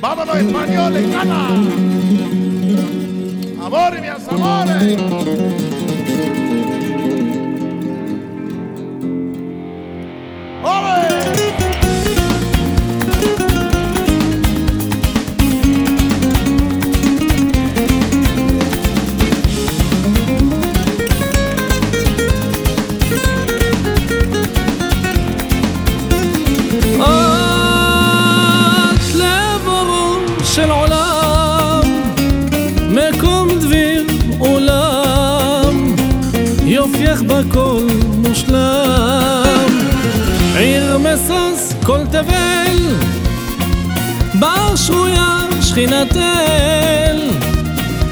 Vámonos, españoles, gana. Amor mis amores. של עולם, מקום דביר עולם, יופייך בכל מושלם. עיר משוש כל תבל, בר שרויה שכינת אל,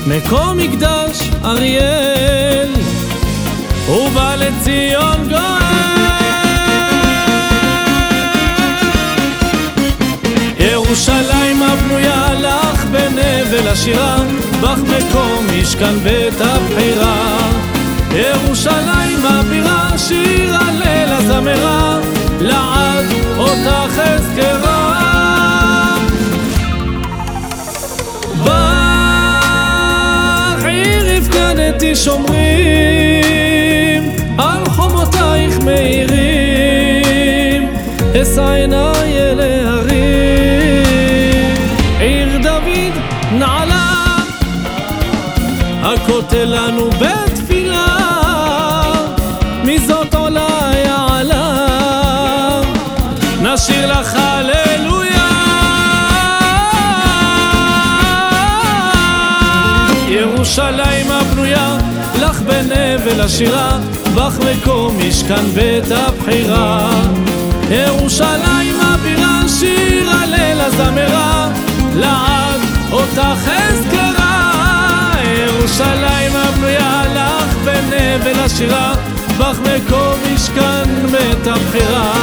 מקום מקדש אריאל, ובא לציון גואל. השירה, בך מקום משכן בית הבחירה. ירושלים הבירה, שיר הלל הזמרה, לעד אותך אזכרה. בך עיר הפקדתי שומרים, על חומותייך מאירים, אשא עיניי הכותל לנו בתפילה, מזאת עולה יעלה, נשיר לך הללויה. ירושלים הבנויה, לך בנבל השירה, בך מקום משכן בית הבחירה. ירושלים השירה, בך מקום משכן בית הבחירה.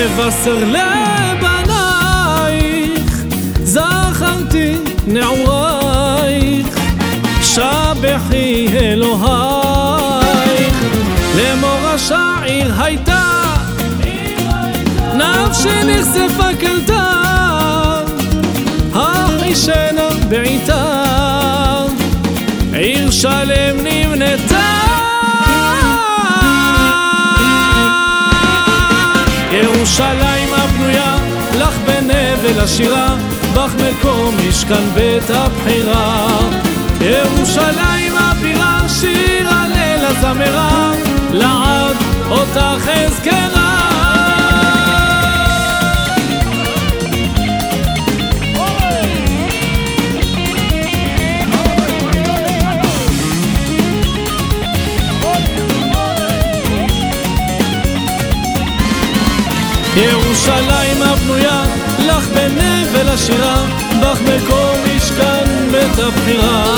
מבשר לבנייך, זכרתי נעורייך, שבחי אלוהייך, לאמור השעיר הייתה, נפשי נחשפה קלטה, החישנה בעיטה, עיר שלם נבנתה. ירושלים הבנויה, לך בנבל השירה, בך מקום משכן בית הבחירה. ירושלים הבירה, שיר הלל הזמרה, לעד אותך אזכרה. ירושלים הבנויה, לך בנבל השירה, בך מקום משכן בית הבחירה.